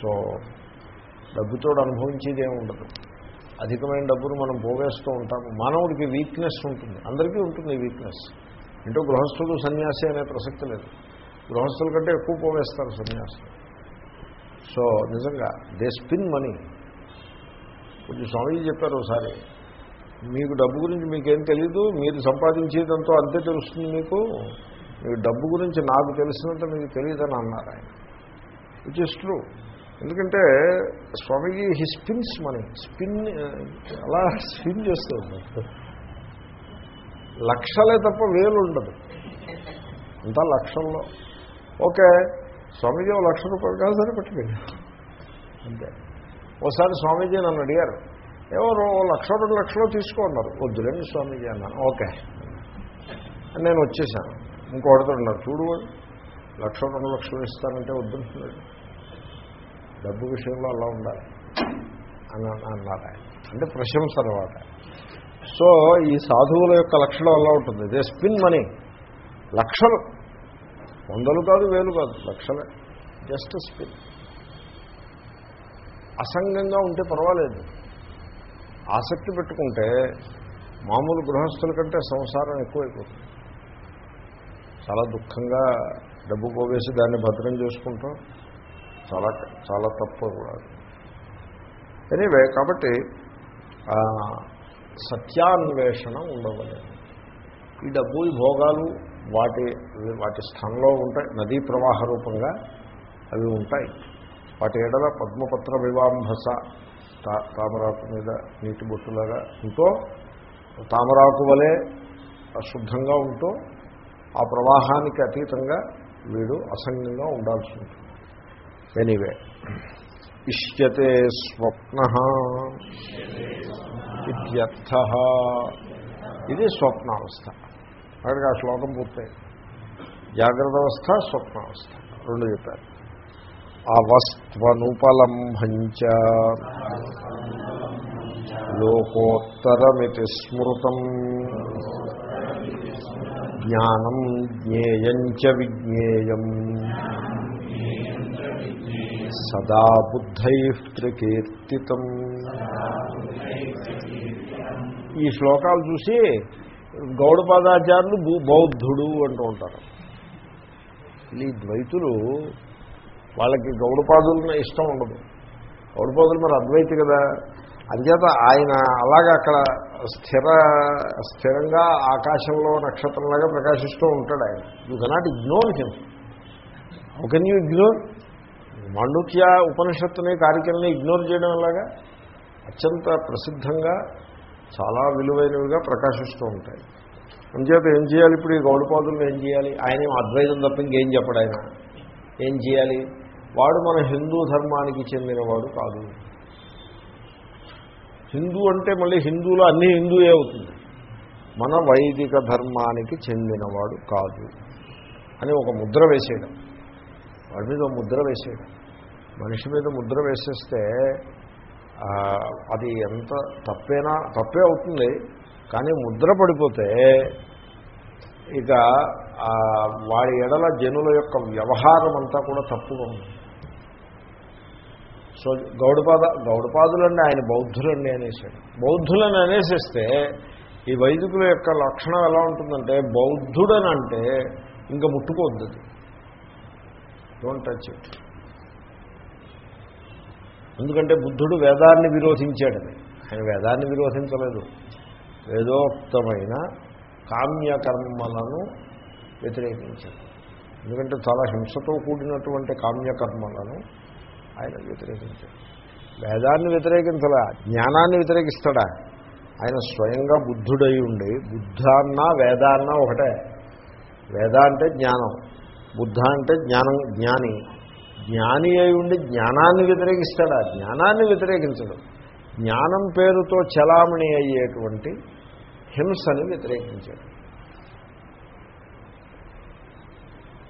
So డబ్బుతో అనుభవించేది ఏమి ఉండదు. అధికమైన డబ్బును మనం పోగేస్తూ ఉంటాము. మానవుడికి వీక్నెస్ ఉంటుంది. అందరికీ ఉంటుంది వీక్నెస్ ఏంటో గృహస్థుడు సన్యాసి అనే ప్రసక్తి లేదు. గృహస్థుల కంటే ఎక్కువ పోగేస్తారు సన్యాసులు సో నిజంగా దే స్పిన్ మనీ కొంచెం స్వామీజీ చెప్పారు ఒకసారి మీకు డబ్బు గురించి మీకేం తెలీదు? మీరు సంపాదించేదంతో అంతే తెలుస్తుంది మీకు? మీకు డబ్బు గురించి నాకు తెలిసినంత మీకు తెలియదని అన్నారు ఆయన. విచ్ ఇస్ ట్రూ ఎందుకంటే Swamiji he spins money spin అలా స్పిన్ చేస్తూ ఉంటారు లక్షలే తప్ప వేలు ఉండదు. అంతా లక్షల్లో. ఓకే స్వామీజీ ఓ లక్ష రూపాయలు కాదు సరే పెట్టుకోండి అంతే. ఓసారి స్వామీజీ నన్ను అడిగారు. ఎవరు? ఓ లక్ష రెండు లక్షలు తీసుకోన్నారు వద్దులేండి స్వామీజీ అన్నాను. ఓకే. నేను వచ్చేసాను. ఇంకోటితో ఉన్నారు. చూడు లక్ష రెండు లక్షలు ఇస్తానంటే వద్దంటున్నాడు. డబ్బు విషయంలో అలా ఉండాలి. అని అన్నారు ఆయన అంటే ప్రశంస అనమాట సో ఈ సాధువుల యొక్క లక్షణం అలా ఉంటుంది. దే స్పిన్ మనీ లక్షలు. వందలు కాదు వేలు కాదు. లక్షలే. జస్ట్ స్పిన్ అసంగంగా ఉంటే పర్వాలేదు. ఆసక్తి పెట్టుకుంటే మామూలు గృహస్థుల కంటే సంసారం ఎక్కువైపోతుంది. చాలా దుఃఖంగా డబ్బు పోవేసి దాన్ని భద్రం చేసుకుంటాం. చాలా చాలా తప్పు కూడా ఎనీవే కాబట్టి సత్యాన్వేషణ ఉండవలేదు. ఈ డబ్బు ఈ భోగాలు వాటి వాటి స్థానంలో ఉంటాయి నదీ ప్రవాహ రూపంగా అవి ఉంటాయి. వాటి ఎడల పద్మపత్ర వివాంభస తామరాకు మీద నీటి బొట్టులాగా ఉంటూ తామరాకు వలె శుద్ధంగా ఉంటూ ఆ ప్రవాహానికి అతీతంగా వీడు అసంగంగా ఉండాల్సి ఉంటుంది. ఎనీవే ఇష్యతే స్వప్న ఇత్యర్థ. ఇది స్వప్నావస్థ. అక్కడికి ఆ శ్లోకం పూర్తయింది. జాగ్రత్త అవస్థ స్వప్నావస్థ. రెండు చెప్పారు. అవస్త్వనుపలంభంచ. లోకోత్తరమితి స్మృతం. జ్ఞానం జ్ఞేయం చ విజ్ఞేయం. సదా బుద్ధై ప్రకీర్తితం ఈ శ్లోకాలు చూసి గౌడపాదాచార్యులు బౌద్ధుడు అంటూ ఉంటారు. ఈ ద్వైతులు వాళ్ళకి గౌడపాదులను ఇష్టం ఉండదు. గౌడపాదులు మరి అద్వైతి కదా. అంచేత ఆయన అలాగ అక్కడ స్థిర స్థిరంగా ఆకాశంలో నక్షత్రంలాగా ప్రకాశిస్తూ ఉంటాడు ఆయన. You cannot ignore him how can you ignore Mandukya ఉపనిషత్తుని కార్యక్రమాన్ని ఇగ్నోర్ చేయడం ఎలాగా? అత్యంత ప్రసిద్ధంగా చాలా విలువైనవిగా ప్రకాశిస్తూ ఉంటాయి. అంచేత ఏం చేయాలి ఇప్పుడు ఈ గౌడపాదులను ఏం చేయాలి? ఆయన అద్వైతం తప్ప ఇంకేం చెప్పడు ఆయన. ఏం చేయాలి? వాడు మన హిందూ ధర్మానికి చెందినవాడు కాదు. హిందూ అంటే మళ్ళీ హిందువులో అన్ని హిందూయే అవుతుంది. మన వైదిక ధర్మానికి చెందినవాడు కాదు అని ఒక ముద్ర వేసేయడం. వాడి మీద ఒక ముద్ర వేసేయడం. మనిషి మీద ముద్ర వేసేస్తే అది ఎంత తప్పేనా? తప్పే అవుతుంది. కానీ ముద్ర పడిపోతే ఇక వాడి ఎడల జనుల యొక్క వ్యవహారం అంతా కూడా తప్పుగా ఉంది. సో గౌడపాద గౌడపాదులండి ఆయన బౌద్ధులండి అనేసాడు బౌద్ధులని అనేసేస్తే ఈ వైదికుల యొక్క లక్షణం ఎలా ఉంటుందంటే బౌద్ధుడనంటే ఇంకా ముట్టుకోవద్దు డోంట్ టచ్ ఇట్ ఎందుకంటే బుద్ధుడు వేదాన్ని విరోధించాడని ఆయన వేదాన్ని విరోధించలేదు. వేదోక్తమైన కామ్యకర్మలను వ్యతిరేకించాడు. ఎందుకంటే చాలా హింసతో కూడినటువంటి కామ్యకర్మలను ఆయన వ్యతిరేకించాడు. వేదాన్ని వ్యతిరేకించలా జ్ఞానాన్ని వ్యతిరేకిస్తాడా? ఆయన స్వయంగా బుద్ధుడై ఉండి బుద్ధాన్న వేదాన్న ఒకటే. వేద అంటే జ్ఞానం బుద్ధ అంటే జ్ఞానం జ్ఞాని. జ్ఞాని అయి ఉండి జ్ఞానాన్ని వ్యతిరేకిస్తాడా. జ్ఞానాన్ని వ్యతిరేకించడు. జ్ఞానం పేరుతో చలామణి అయ్యేటువంటి హింసని వ్యతిరేకించాడు.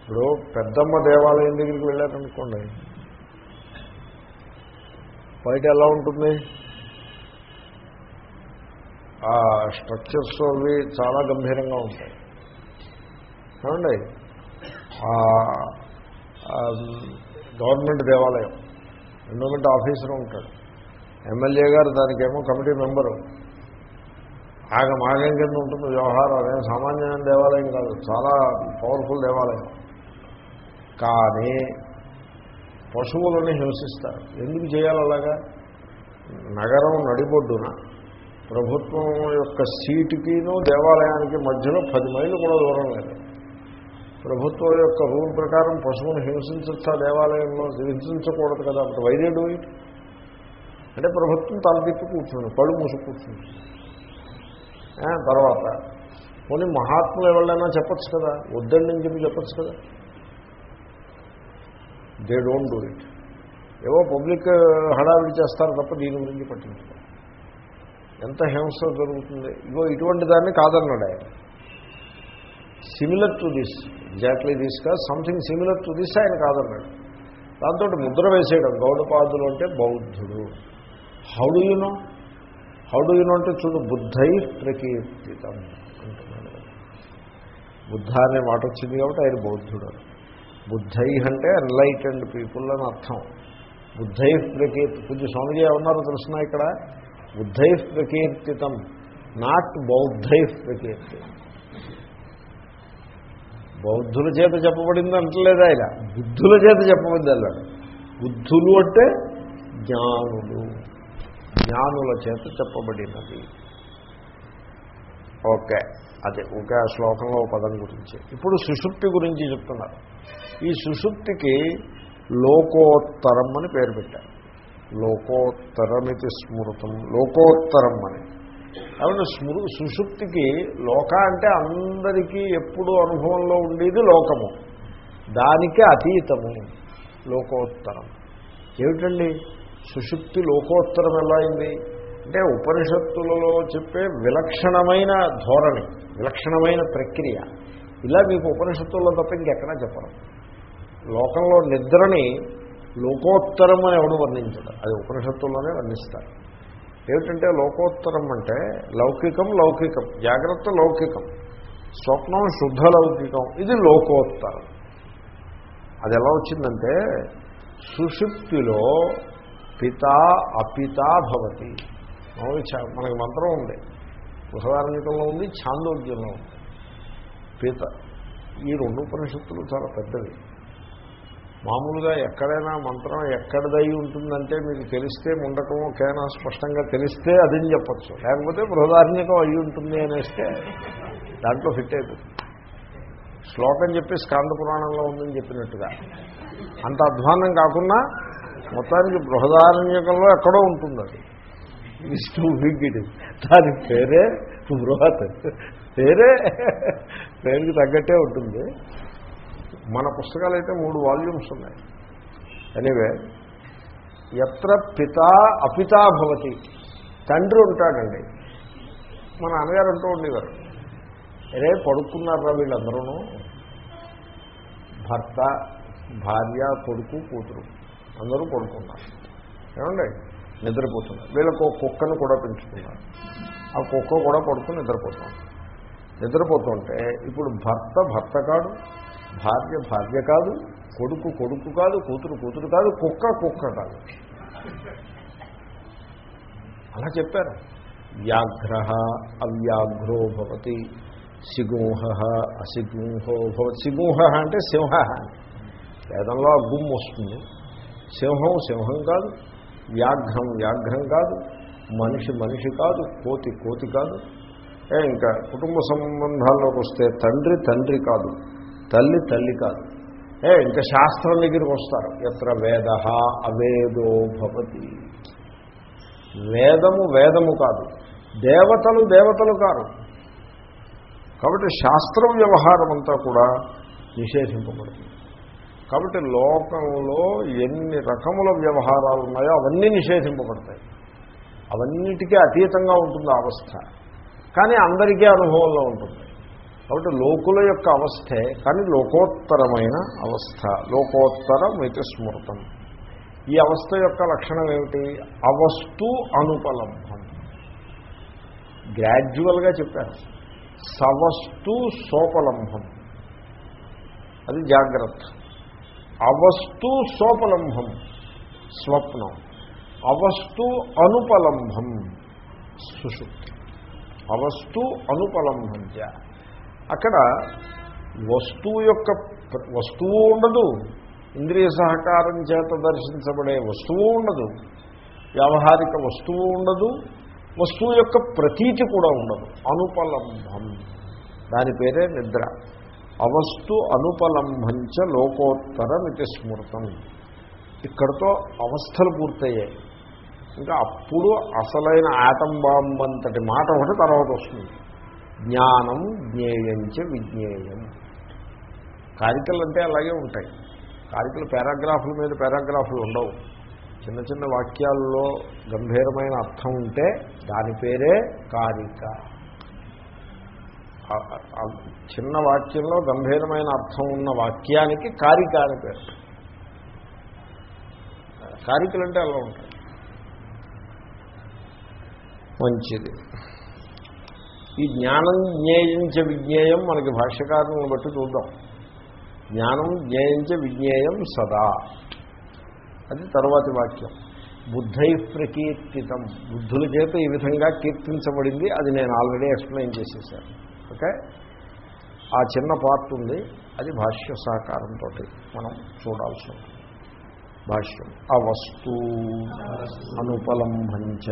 ఇప్పుడు పెద్దమ్మ దేవాలయం దగ్గరికి వెళ్ళారనుకోండి బయట ఎలా ఉంటుంది? ఆ స్ట్రక్చర్స్ అవి చాలా గంభీరంగా ఉంటాయి. ఏమండి? గవర్నమెంట్ దేవాలయం. ఎండోమెంట్ ఆఫీసర్ ఉంటాడు. ఎమ్మెల్యే గారు దానికేమో కమిటీ మెంబరు. ఆగ ఆగం కింద ఉంటుంది వ్యవహారం. అదేం సామాన్యమైన దేవాలయం కాదు. చాలా పవర్ఫుల్ దేవాలయం. కానీ పశువులను హింసిస్తారు. ఎందుకు చేయాలి అలాగా? నగరం నడిబొడ్డున ప్రభుత్వం యొక్క సీటుకిను దేవాలయానికి మధ్యలో పది మైళ్ళు కూడా దూరం లేదు. ప్రభుత్వం యొక్క రూల్ ప్రకారం పశువును హింసించచ్చా దేవాలయంలో హింసించకూడదు కదా? అంటే వైద్యుడు అంటే ప్రభుత్వం తలదిప్పి కూర్చుంది పళ్ళు మూసి కూర్చుంది. తర్వాత పోనీ మహాత్ములు ఎవరైనా చెప్పచ్చు కదా? వద్దండి అని చెప్పి చెప్పచ్చు కదా? దే డోంట్ డూ ఇట్ ఏవో పబ్లిక్ హడావిడి చేస్తారు తప్ప దీని గురించి పట్టించుకో ఎంత హింస జరుగుతుంది? ఇగో ఇటువంటి దాన్ని కాదన్నాడు ఆయన. Similar to this exactly this కాదు సంథింగ్ సిమిలర్ టు దిస్ ఆయన కాదన్నాడు. దాంతో ముద్ర వేసేయడం గౌడపాదులు అంటే బౌద్ధుడు. How do you know how do you know అంటే చూడు బుద్ధై ప్రకీర్తితం అంటున్నాడు. బుద్ధ అనే మాట వచ్చింది కాబట్టి ఆయన బౌద్ధుడు. బుద్ధై అంటే ఎన్లైటెండ్ పీపుల్ అని అర్థం. బుద్ధై ప్రకీర్తి కొంచెం స్వామిజీ ఏమన్నారో తెలుసిన ఇక్కడ? బుద్ధై ప్రకీర్తితం నాట్ బౌద్ధై ప్రకీర్తి. బౌద్ధుల చేత చెప్పబడింది అంటలేదు ఆయన. బుద్ధుల చేత చెప్పబడింది అన్నాడు బుద్ధులు అంటే జ్ఞానులు. జ్ఞానుల చేత చెప్పబడినది. ఓకే. అదే ఒకే ఆ శ్లోకంలో పదం గురించి. ఇప్పుడు సుషుప్తి గురించి చెప్తున్నారు. ఈ సుషుప్తికి లోకోత్తరం అని పేరు పెట్టారు. లోకోత్తరమితి స్మృతం. లోకోత్తరం అని. కాబట్టి స్మృ సుషుప్తికి లోక అంటే అందరికీ ఎప్పుడు అనుభవంలో ఉండేది లోకము. దానికే అతీతము లోకోత్తరం. ఏమిటండి? సుషుప్తి లోకోత్తరం ఎలా అయింది అంటే ఉపనిషత్తులలో చెప్పే విలక్షణమైన ధోరణి విలక్షణమైన ప్రక్రియ. ఇలా మీకు ఉపనిషత్తుల్లో తప్ప ఇంకెక్కడా చెప్పరు. లోకంలో నిద్రని లోకోత్తరం అని ఎవడు వర్ణించడం. అది ఉపనిషత్తుల్లోనే వర్ణిస్తారు. ఏమిటంటే లోకోత్తరం అంటే లౌకికం లౌకికం. జాగ్రత్త లౌకికం. స్వప్నం శుద్ధ లౌకికం. ఇది లోకోత్తరం. అది ఎలా వచ్చిందంటే సుషుప్తిలో పిత అపిత భవతి. మనకి మంత్రం ఉంది. బృహదారణ్యకంలో ఉంది ఛాందోగ్యంలో ఉంది. పిత ఈ రెండు ఉపనిషత్తులు చాలా పెద్దవి. మామూలుగా ఎక్కడైనా మంత్రం ఎక్కడదై ఉంటుందంటే మీకు తెలిస్తే ముండకం కేనా స్పష్టంగా తెలిస్తే అదని చెప్పచ్చు. లేకపోతే బృహదార్ణ్యకం అయి ఉంటుంది అనేస్తే దాంట్లో ఫిట్ అయిపోతుంది. శ్లోకం చెప్పి స్కాంద పురాణంలో ఉందని చెప్పినట్టుగా. అంత అధ్వానం కాకుండా మొత్తానికి బృహదారణ్యకంలో ఎక్కడో ఉంటుంది అది is too big it is దాని పేరే బృహత్. పేరే పేరుకి తగ్గట్టే ఉంటుంది. మన పుస్తకాలు అయితే మూడు వాల్యూమ్స్ ఉన్నాయి. ఎనీవే ఎత్ర పిత అపితా భవతి. తండ్రి ఉంటాడండి. మన నాన్నగారు అంటూ ఉండేవారు. రే పడుకున్నారా వీళ్ళందరూ భర్త భార్య కొడుకు కూతురు. అందరూ పడుకున్నారు. ఏమండి? నిద్రపోతున్నారు. వీళ్ళకు కుక్కను కూడా పెంచుకున్నారు. ఆ కుక్క కూడా పడుకుని నిద్రపోతుంది. నిద్రపోతుంటే ఇప్పుడు భర్త భర్త కాడు భార్య భార్య కాదు కొడుకు కొడుకు కాదు కూతురు కూతురు కాదు కుక్క కుక్క కాదు. అలా చెప్పారు. వ్యాఘ్ర అవ్యాఘ్రో భవతి సిగుంహ అసిగుంహో భవతి. సిగుంహ అంటే సింహ. వేదంలో ఆ వస్తుంది. సింహం సింహం కాదు వ్యాఘ్రం వ్యాఘ్రం కాదు మనిషి మనిషి కాదు కోతి కోతి కాదు. ఇంకా కుటుంబ సంబంధాల్లోకి వస్తే తండ్రి తండ్రి కాదు. తల్లి తల్లి కాదు. ఏ ఇంకా శాస్త్రం దగ్గరికి వస్తారు. ఎత్ర వేద అవేదో భవతి. వేదము వేదము కాదు. దేవతలు దేవతలు కాదు కాబట్టి శాస్త్ర వ్యవహారం అంతా కూడా నిషేధింపబడుతుంది. కాబట్టి లోకంలో ఎన్ని రకముల వ్యవహారాలు ఉన్నాయో అవన్నీ నిషేధింపబడతాయి. అవన్నిటికీ అతీతంగా ఉంటుంది ఆ అవస్థ. కానీ అందరికీ అనుభవంలో ఉంటుంది. కాబట్టి లోకుల యొక్క అవస్థే కానీ లోకోత్తరమైన అవస్థ. లోకోత్తరం ఇది స్మృతం ఈ అవస్థ యొక్క లక్షణం ఏమిటి? అవస్తు అనుపలంభం గ్రాడ్యువల్గా చెప్పారు. సవస్తు సోపలంభం. అది జాగ్రత్త. అవస్తు సోపలంభం. స్వప్నం. అవస్తు అనుపలంభం. సుషుప్తి. అవస్తు అనుపలంభం చ అక్కడ వస్తువు యొక్క వస్తువు ఉండదు. ఇంద్రియ సహకారం చేత దర్శించబడే వస్తువు ఉండదు. వ్యావహారిక వస్తువు ఉండదు. వస్తువు యొక్క ప్రతీతి కూడా ఉండదు. అనుపలంభం. దాని పేరే నిద్ర. అవస్తు అనుపలంభంచ లోకోత్తరమితి స్మృతం ఇక్కడతో అవస్థలు పూర్తయ్యాయి. ఇంకా అప్పుడు అసలైన ఆటం బాంబ్ అంతటి మాట ఒకటి తర్వాత వస్తుంది. జ్ఞానం జ్ఞేయంచ విజ్ఞేయం. కారికలు అంటే అలాగే ఉంటాయి. కారికలు పారాగ్రాఫుల మీద పారాగ్రాఫులు ఉండవు. చిన్న చిన్న వాక్యాల్లో గంభీరమైన అర్థం ఉంటే దాని పేరే కారిక. చిన్న వాక్యంలో గంభీరమైన అర్థం ఉన్న వాక్యానికి కారిక అని పేరు. కారికలు అంటే అలా ఉంటాయి. మంచిది. ఈ జ్ఞానం జ్ఞేయించ విజ్ఞేయం మనకి భాష్యకారులను బట్టి చూద్దాం. జ్ఞానం జ్ఞేయించ విజ్ఞేయం సదా. అది తరువాతి వాక్యం. బుద్ధై ప్రకీర్తితం. బుద్ధుల చేత ఈ విధంగా కీర్తించబడింది అది నేను ఆల్రెడీ ఎక్స్ప్లెయిన్ చేసేసాను. ఓకే? ఆ చిన్న పార్ట్ ఉంది అది భాష్య సహకారంతో మనం చూడాల్సి ఉంటుంది. భాష్యం. ఆ వస్తు అనుపలంభంచ.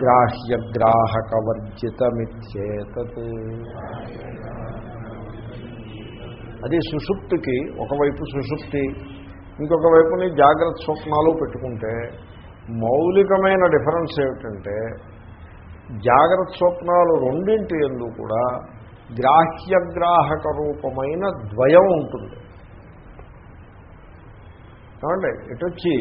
గ్రాహ్యగ్రాహకవర్జితమిత్యేతత్ అది సుషుప్తికి ఒకవైపు సుషుప్తి ఇంకొక వైపుని జాగ్రత్త స్వప్నాలు పెట్టుకుంటే మౌలికమైన డిఫరెన్స్ ఏమిటంటే జాగ్రత్త స్వప్నాలు రెండింటి ఎందు కూడా గ్రాహ్యగ్రాహక రూపమైన ద్వయం ఉంటుంది. ఏమండి ఇటొచ్చి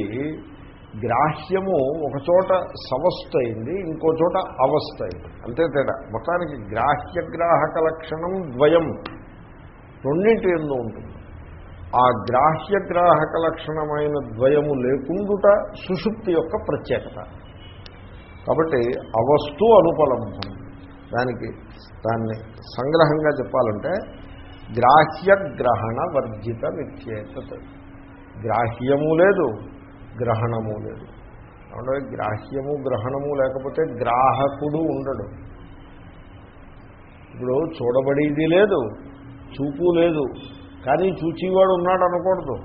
గ్రాహ్యము ఒక చోట సవస్థ అయింది ఇంకో చోట అవస్థ అయింది అంతే తేడా. మొత్తానికి గ్రాహ్యగ్రాహక లక్షణం ద్వయం. రెండింటి ఎందు ఉంటుంది. ఆ గ్రాహ్య గ్రాహక లక్షణమైన ద్వయము లేకుండుట సుషుప్తి యొక్క ప్రత్యేకత. కాబట్టి అవస్తు అనుపలబ్ధం దానికి దాన్ని సంగ్రహంగా చెప్పాలంటే గ్రాహ్యగ్రహణ వర్జిత విచ్చేత గ్రాహ్యము లేదు. గ్రహణము లేదు అంటే గ్రాహ్యము గ్రహణము లేకపోతే గ్రాహకుడు ఉండడు. ఇప్పుడు చూడబడేది లేదు చూపు లేదు కానీ చూచేవాడు ఉన్నాడు అనకూడదు.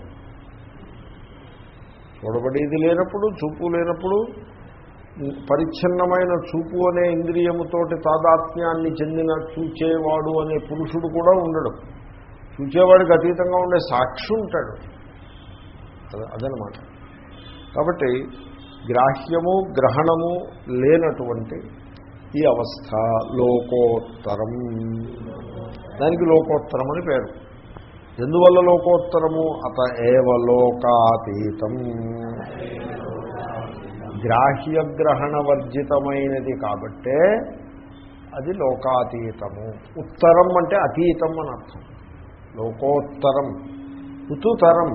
చూడబడేది లేనప్పుడు చూపు లేనప్పుడు పరిచ్ఛిన్నమైన చూపు అనే ఇంద్రియముతోటి తాదాత్మ్యాన్ని చెందిన చూచేవాడు అనే పురుషుడు కూడా ఉండడు. చూచేవాడికి అతీతంగా ఉండే సాక్షి ఉంటాడు. అదనమాట. కాబట్టి గ్రాహ్యము గ్రహణము లేనటువంటి ఈ అవస్థ లోకోత్తరం. దానికి లోకోత్తరం అని పేరు. ఎందువల్ల లోకోత్తరము? అత ఏవ లోకాతీతం. గ్రాహ్యగ్రహణవర్జితమైనది కాబట్టే అది లోకాతీతము. ఉత్తరం అంటే అతీతం అని అర్థం. లోకోత్తరం ఉతుతరం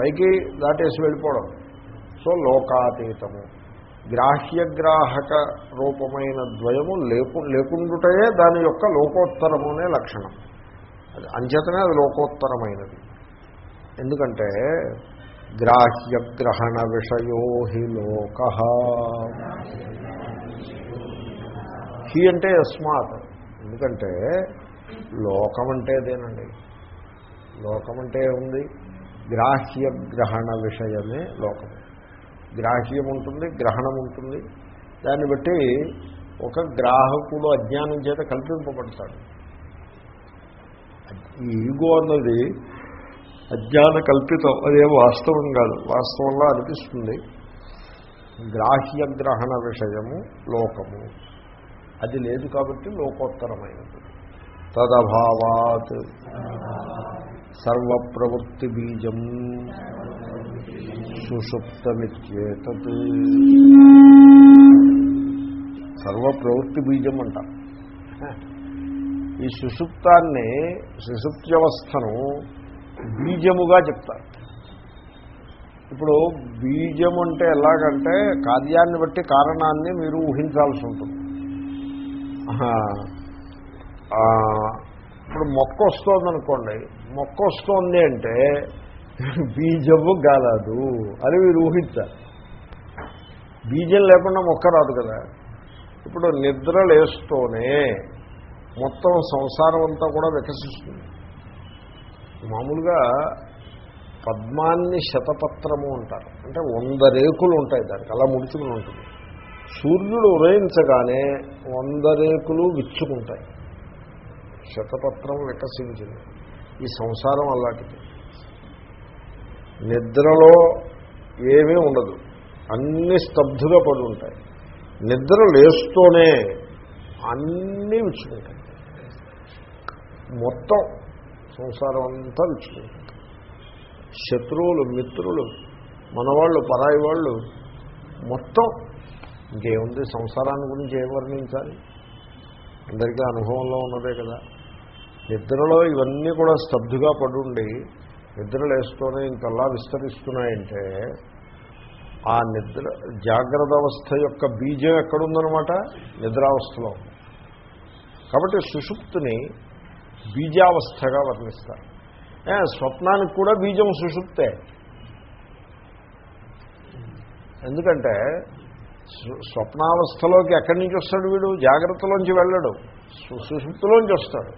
పైకి దాటేసి వెళ్ళిపోవడం. సో లోకాతీతము. గ్రాహ్యగ్రాహక రూపమైన ద్వయము లేకు లేకుండుటయే దాని యొక్క లోకోత్తరము అనే లక్షణం. అది అంచేతనే అది లోకోత్తరమైనది. ఎందుకంటే గ్రాహ్యగ్రహణ విషయో హి లోక. హి అంటే యస్మాత్. ఎందుకంటే లోకం అంటే అదేనండి లోకం అంటే ఉంది గ్రాహ్యగ్రహణ విషయమే లోకం. గ్రాహ్యం ఉంటుంది గ్రహణం ఉంటుంది. దాన్ని బట్టి ఒక గ్రాహకుడు అజ్ఞానం చేత కల్పింపబడతాడు. ఈ ఈగో అన్నది అజ్ఞాన కల్పితం అదే వాస్తవం కాదు. వాస్తవంలో అనిపిస్తుంది. గ్రాహ్య గ్రహణ విషయము లోకము. అది లేదు కాబట్టి లోకోత్తరమైనది. తదభావాత్. సర్వప్రవృత్తి బీజం. సుషుప్తమిత్యేతత్. సర్వప్రవృత్తి బీజం అంటారు ఈ సుషుప్తాన్ని సుషుప్త్యవస్థను బీజముగా చెప్తారు. ఇప్పుడు బీజం అంటే ఎలాగంటే కార్యాన్ని బట్టి కారణాన్ని మీరు ఊహించాల్సి ఉంటుంది. ఇప్పుడు మొక్క వస్తోంది అనుకోండి మొక్క వస్తోంది అంటే బీజము గలదు అని మీరు ఊహించాలి బీజం లేకుండా మొక్క రాదు కదా. ఇప్పుడు నిద్ర లేస్తూనే మొత్తం సంసారం అంతా కూడా వికసిస్తుంది. మామూలుగా పద్మాన్ని శతపత్రము అంటారు. అంటే వంద రేకులు ఉంటాయి దానికి అలా ముడుచుకుని ఉంటుంది. సూర్యుడు ఉదయించగానే వంద రేకులు విచ్చుకుంటాయి. శతపత్రం వికసించింది. ఈ సంసారం అలాంటిది. నిద్రలో ఏమీ ఉండదు. అన్నీ స్తబ్దుగా పడి ఉంటాయి నిద్ర లేస్తూనే అన్నీ విచ్చుకుంటాయి. మొత్తం సంసారం అంతా విచ్చుకుంటాయి శత్రువులు మిత్రులు మనవాళ్ళు పరాయి వాళ్ళు మొత్తం ఇంకేముంది? సంసారాన్ని గురించి ఏం వర్ణించాలి? అందరికీ అనుభవంలో ఉన్నదే కదా. నిద్రలో ఇవన్నీ కూడా స్తబ్దుగా పడుండి నిద్రలేస్తూనే ఇంతలా విస్తరిస్తున్నాయంటే ఆ నిద్ర జాగ్రత్త అవస్థ యొక్క బీజం ఎక్కడుందనమాట నిద్రావస్థలో. కాబట్టి సుషుప్తిని బీజావస్థగా వర్ణిస్తారు. స్వప్నానికి కూడా బీజం సుషుప్తే. ఎందుకంటే స్వప్నావస్థలోకి ఎక్కడి నుంచి వస్తాడు వీడు? జాగ్రత్తలోంచి వెళ్ళడు. సుషుప్తిలోంచి వస్తాడు.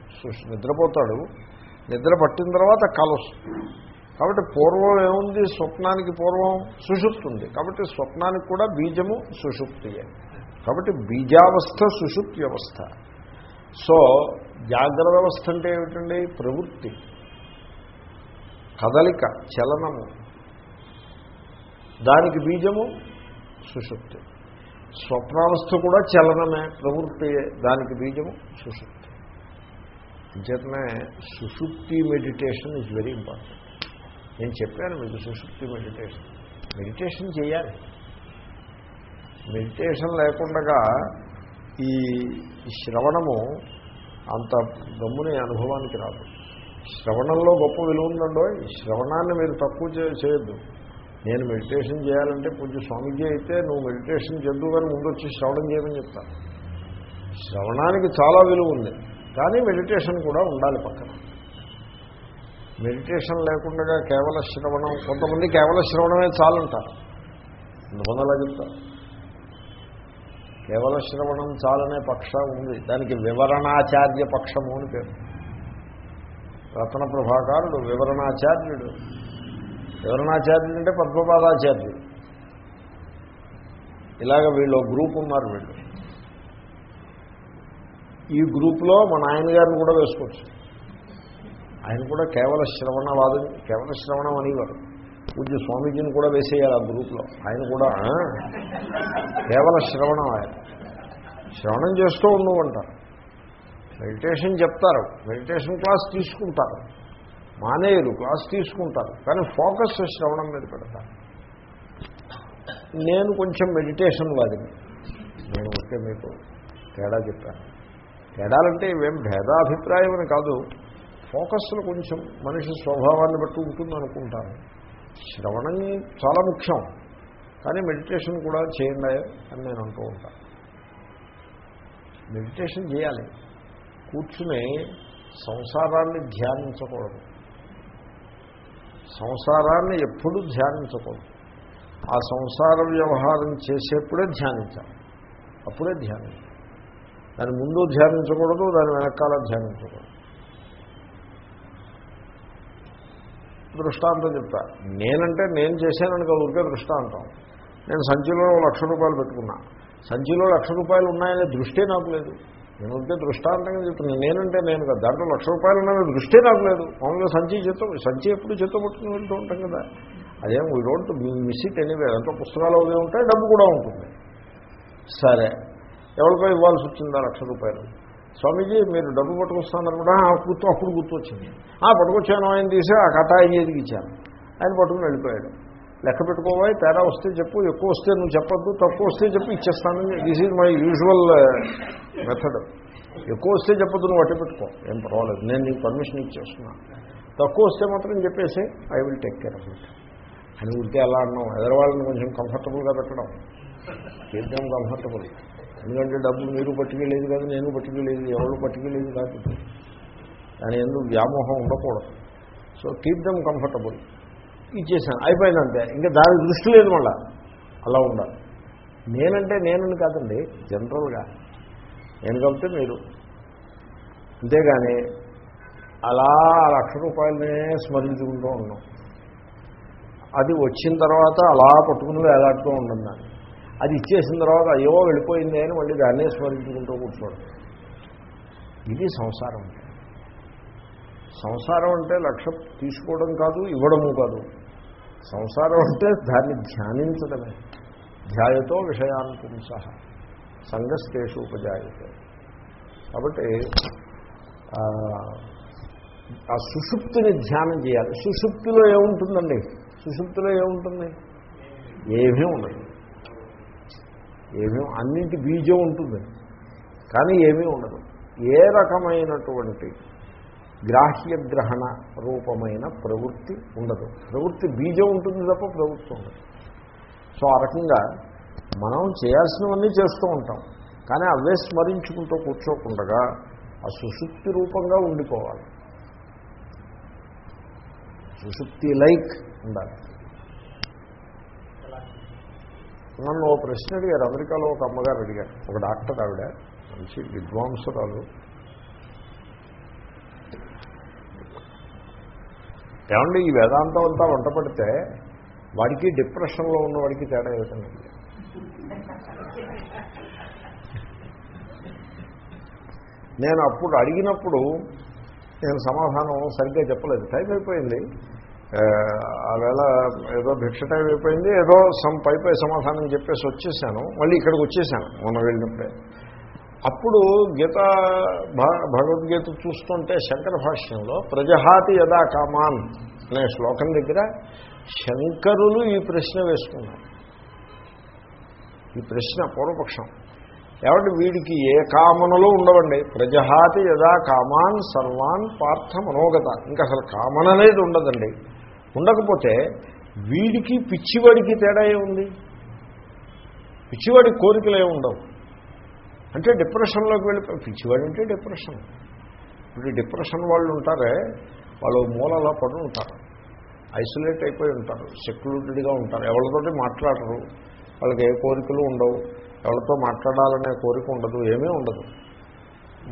నిద్రపోతాడు. నిద్ర పట్టిన తర్వాత కల వస్తుంది కాబట్టి పూర్వం ఏముంది? స్వప్నానికి పూర్వం సుషుప్తుంది కాబట్టి స్వప్నానికి కూడా బీజము సుషుప్తియే. కాబట్టి బీజావస్థ సుషుప్తి అవస్థ సో జాగ్రత్త వ్యవస్థ అంటే ఏమిటండి? ప్రవృత్తి. కదలిక చలనము. దానికి బీజము సుషుప్తి. స్వప్నావస్థ కూడా చలనమే ప్రవృత్తియే. దానికి బీజము సుషుప్తి. అంచేతనే సుషుప్తి మెడిటేషన్ ఈజ్ వెరీ ఇంపార్టెంట్ నేను చెప్పాను మీకు సుషుప్తి మెడిటేషన్. మెడిటేషన్ చేయాలి. మెడిటేషన్ లేకుండా ఈ శ్రవణము అంత గమ్ముని అనుభవానికి రాదు. శ్రవణంలో గొప్ప విలువ ఉందండో ఈ శ్రవణాన్ని మీరు తక్కువ చేయొద్దు. నేను మెడిటేషన్ చేయాలంటే పూజ స్వామిజీ అయితే నువ్వు మెడిటేషన్ చేద్దు కానీ ముందు వచ్చి శ్రవణం చేయమని చెప్తాను శ్రవణానికి చాలా విలువ ఉంది. కానీ మెడిటేషన్ కూడా ఉండాలి పక్కన. మెడిటేషన్ లేకుండా కేవల శ్రవణం కొంతమంది కేవల శ్రవణమే చాలంటారు. కొంతమంది చెప్తారు? కేవల శ్రవణం చాలనే పక్షం ఉంది. దానికి వివరణాచార్య పక్షము అని పేరు. రత్న ప్రభాకారుడు వివరణాచార్యుడు. వివరణాచార్యుడు అంటే పద్మపాదాచార్యుడు. ఇలాగ వీళ్ళు గ్రూప్ ఉన్నారు వీళ్ళు. ఈ గ్రూప్లో మా నాయన గారిని కూడా వేసుకోవచ్చు. ఆయన కూడా కేవల శ్రవణవాదం కేవల శ్రవణం అనేవారు. పూజ్య స్వామీజీని కూడా వేసేయాలి ఆ గ్రూప్లో. ఆయన కూడా కేవల శ్రవణం ఆయన. శ్రవణం చేస్తూ ఉండమంటారు. మెడిటేషన్ చెప్తారు. మెడిటేషన్ క్లాస్ తీసుకుంటారు. మానేయరు క్లాస్ తీసుకుంటారు. కానీ ఫోకస్ శ్రవణం మీద పెడతారు. నేను కొంచెం మెడిటేషన్ వాదిని నేను ఓకే మీకు తేడా చెప్పాను. తేడాలంటే ఇవేం భేదాభిప్రాయం అని కాదు. ఫోకస్లో కొంచెం మనిషి స్వభావాన్ని బట్టి ఉంటుంది అనుకుంటాను. శ్రవణం చాలా ముఖ్యం. కానీ మెడిటేషన్ కూడా చేయండి అని నేను అంటూ ఉంటాను మెడిటేషన్ చేయాలి. కూర్చుని సంసారాన్ని ధ్యానించకూడదు. సంసారాన్ని ఎప్పుడూ ధ్యానించకూడదు. ఆ సంసార వ్యవహారం చేసేప్పుడే ధ్యానించాలి. అప్పుడే ధ్యానించాలి. దాని ముందు ధ్యానించకూడదు దాని వెనకాల ధ్యానించకూడదు. దృష్టాంతం చెప్తా. నేనంటే నేను చేశానని కాదు ఊరికే దృష్టాంతం. నేను సంచిలో లక్ష రూపాయలు పెట్టుకున్నా. సంచిలో లక్ష రూపాయలు ఉన్నాయనే దృష్టే నాకు లేదు. నేను ఉంటే దృష్టాంతంగా చెప్తున్నాను నేనంటే నేను కదా. దాంట్లో లక్ష రూపాయలు ఉన్నాయని దృష్టే నాకు లేదు. మామూలుగా సంచి చెత్త సంచి ఎప్పుడు చెత్త పట్టుకుని వెళ్తూ ఉంటాం కదా. అదేం we don't miss it anyway ఎంతో పుస్తకాలు అవి ఉంటాయి డబ్బు కూడా ఉంటుంది. సరే. ఎవరికో ఇవ్వాల్సి వచ్చిందా లక్ష రూపాయలు? స్వామీజీ మీరు డబ్బు పట్టుకొస్తున్నారు కూడా గుర్తు అప్పుడు గుర్తొచ్చింది. ఆ పట్టుకొచ్చాను ఆయన తీసి ఆ కథ ఆయన చేతికి ఇచ్చాను ఆయన పట్టుకుని వెళ్ళిపోయాడు. లెక్క పెట్టుకోవాలి తేడా వస్తే చెప్పు ఎక్కువ వస్తే నువ్వు చెప్పొద్దు తక్కువ వస్తే చెప్పు ఇచ్చేస్తాను. This is my usual method ఎక్కువ వస్తే చెప్పొద్దు నువ్వు అట్టి పెట్టుకో. ఏం పర్వాలేదు నేను నీకు పర్మిషన్ ఇచ్చేస్తున్నాను తక్కువ వస్తే మాత్రం చెప్పేసి I will take care of it అని ఊరికే అలా అన్నాం. ఎదరవాళ్ళని కొంచెం కంఫర్టబుల్గా పెట్టడం. చేద్దాం కంఫర్టబుల్ ఎందుకంటే డబ్బు మీరు పట్టుకెళ్ళేది కాదు నేను పట్టుకెళ్ళేది ఎవరు పట్టుకెళ్ళేది కాదు. దాని ఎందుకు వ్యామోహం ఉండకూడదు. సో కీప్ దమ్ కంఫర్టబుల్ ఇచ్చేసాను అయిపోయింది అంతే ఇంకా దానికి దృష్టి లేదు మళ్ళా. అలా ఉండాలి. నేనంటే నేనని కాదండి జనరల్గా. నేను కాబట్టి మీరు. అంతేగాని అలా లక్ష రూపాయలనే స్మరించుకుంటూ ఉన్నాం. అది వచ్చిన తర్వాత అలా పట్టుకుని వేలాడుతూ ఉండదు దాన్ని అది ఇచ్చేసిన తర్వాత అయ్యో వెళ్ళిపోయింది అని మళ్ళీ దాన్నే స్మరించుకుంటూ కూర్చోడం ఇది సంసారం అంటే. సంసారం అంటే లక్ష్యం తీసుకోవడం కాదు ఇవ్వడము కాదు. సంసారం అంటే దాన్ని ధ్యానించడమే. ధ్యాయతో విషయానికి సహా. సంఘస్థేషు ఉపజాయతే. కాబట్టి ఆ, ఆ సుషుప్తిని ధ్యానం చేయాలి. సుషుప్తిలో ఏముంటుందండి? సుషుప్తిలో ఏముంటుంది? ఏమీ ఉండదు. ఏమీ అన్నింటి బీజం ఉంటుంది. కానీ ఏమీ ఉండదు. ఏ రకమైనటువంటి గ్రాహ్యగ్రహణ రూపమైన ప్రవృత్తి ఉండదు. ప్రవృత్తి బీజం ఉంటుంది తప్ప ప్రవృత్తి ఉండదు. సో ఆ రకంగా మనం చేయాల్సినవన్నీ చేస్తూ ఉంటాం. కానీ అవే స్మరించుకుంటూ కూర్చోకుండగా ఆ సుశుక్తి రూపంగా ఉండిపోవాలి. సుశుక్తి లైక్ ఉండాలి. నన్ను ఓ ప్రశ్న అడిగారు. అమెరికాలో ఒక అమ్మగారు అడిగారు. ఒక డాక్టర్ ఆవిడ మంచి విద్వాంసురాలు. ఏమండి ఈ వేదాంతం అంతా వంట పడితే వాడికి డిప్రెషన్లో ఉన్న వాడికి తేడా అవుతుంది నేను అప్పుడు అడిగినప్పుడు నేను సమాధానం సరిగ్గా చెప్పలేదు. టైం అయిపోయింది. ఆ, వేళ ఏదో భిక్ష టైం అయిపోయింది ఏదో సమ్ పైపై సమాధానం చెప్పేసి వచ్చేసాను మళ్ళీ ఇక్కడికి వచ్చేసాను మొన్న వెళ్ళినప్పుడే. అప్పుడు గీత భ- భగవద్గీత చూస్తుంటే శంకర భాష్యంలో ప్రజహాతి యదా కామాన్ అనే శ్లోకం దగ్గర శంకరులు ఈ ప్రశ్న వేసుకున్నారు. ఈ ప్రశ్న పూర్వపక్షం. ఏమంటే వీడికి ఏ కామనలు ఉండవండి. ప్రజహాతి యదా కామాన్ సర్వాన్ పార్థ మనోగత. ఇంకా అసలు కామన అనేది ఉండదండి. ఉండకపోతే వీడికి పిచ్చివాడికి తేడా ఏముంది? పిచ్చివాడి కోరికలు ఏమి ఉండవు. అంటే డిప్రెషన్లోకి వెళ్ళిపోయి పిచ్చివాడు అంటే డిప్రెషన్. ఇప్పుడు డిప్రెషన్ వాళ్ళు ఉంటారే వాళ్ళు మూలలో పడి ఉంటారు. ఐసోలేట్ అయిపోయి ఉంటారు సెక్యూరిటీగా ఉంటారు. ఎవరితోటి మాట్లాడరు. వాళ్ళకి ఏ కోరికలు ఉండవు. ఎవరితో మాట్లాడాలనే కోరిక ఉండదు ఏమీ ఉండదు.